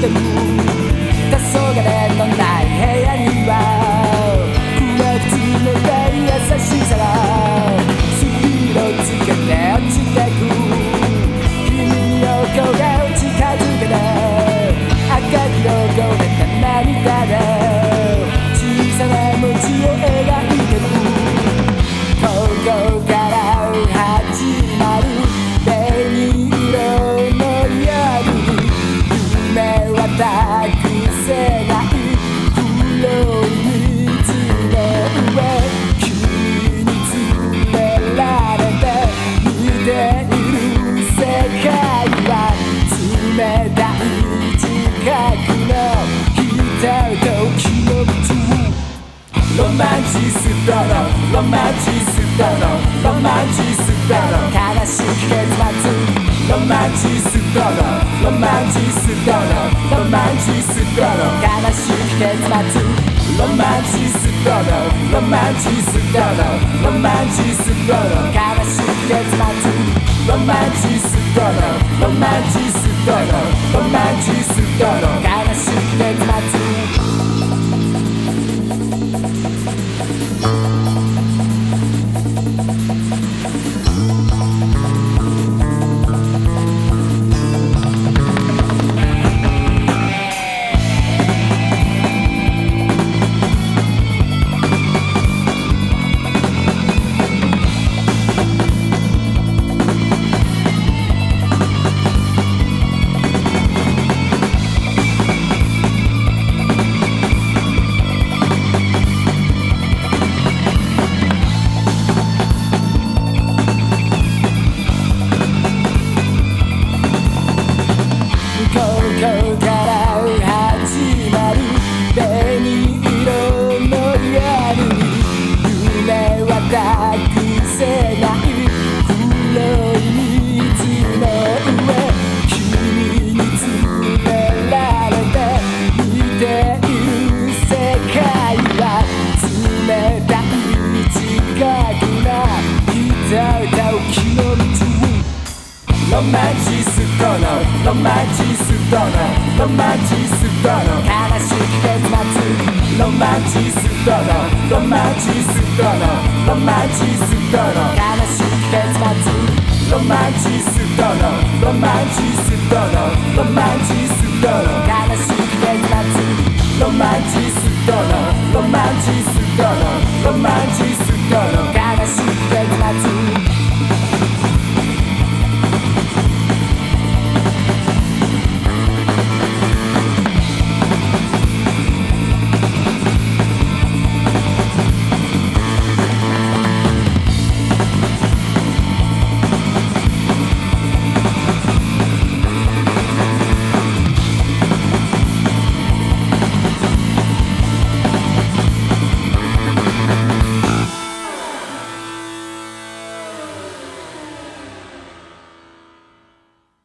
しチストのロマンチストのロマンチストの悲しき結末ロマンチストのロマンチストのロマンチストの悲しき結末ロマンチストのロマンチストのロマンチストの悲しき結末ロマンチストのロマンチストのロマンチストの悲しき結末マンチストのロマンチストのロマンチストの悲しき結末ロマンチストのロマンチストのロマンチストの悲しき結末ロマンチストのロマンチストのロマンチストの悲しき結末ロマンチストのロマンチスト